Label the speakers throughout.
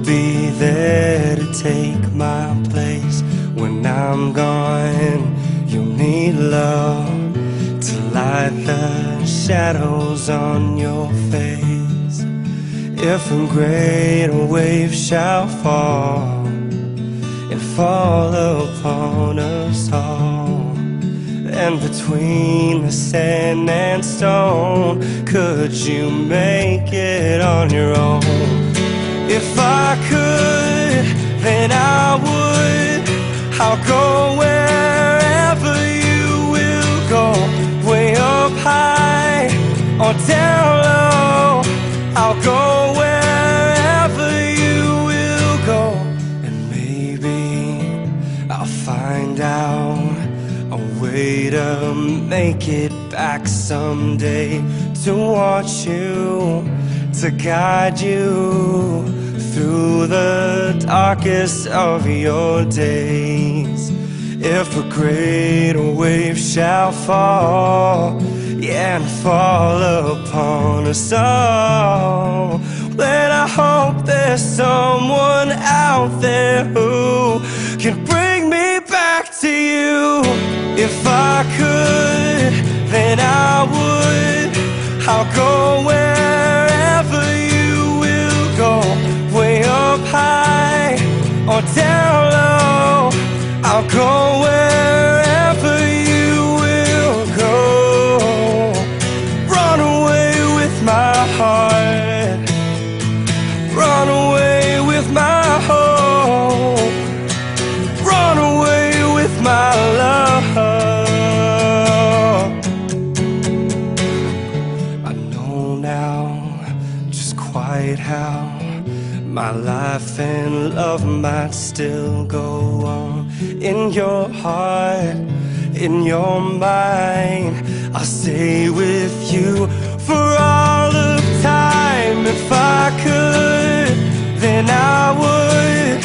Speaker 1: be there to take my place when I'm gone. You'll need love to light the shadows on your face. If a great wave shall fall and fall upon us all. And between the sand and stone, could you make it on your own? If I could, then I would. I'll go wherever you will go, way up high or down low. I'll go wherever you will go, and maybe I'll find out a way to make it back someday to watch you, to guide you through the darkest of your days. If a great wave shall fall, yeah, and fall upon us all, then I hope there's someone out there who can bring me back to you. If I could, then I would. I'll go I'll go wherever you will go. Run away with my heart. Run away with my hope. Run away with my love. I know now just quite how my life and love might still go on in your heart, in your mind. I'll stay with you for all of time. If I could, then I would.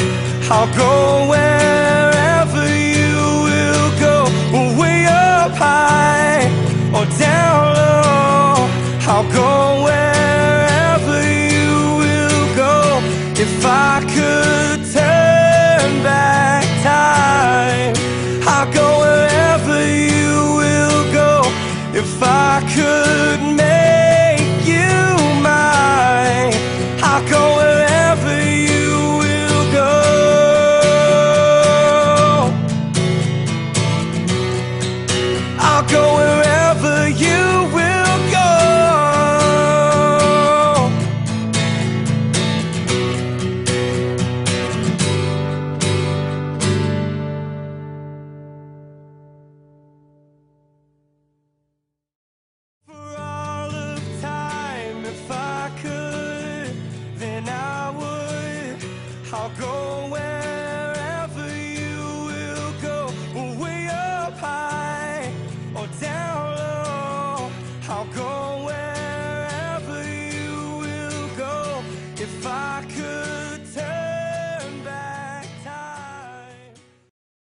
Speaker 1: I'll go If I could I'll go where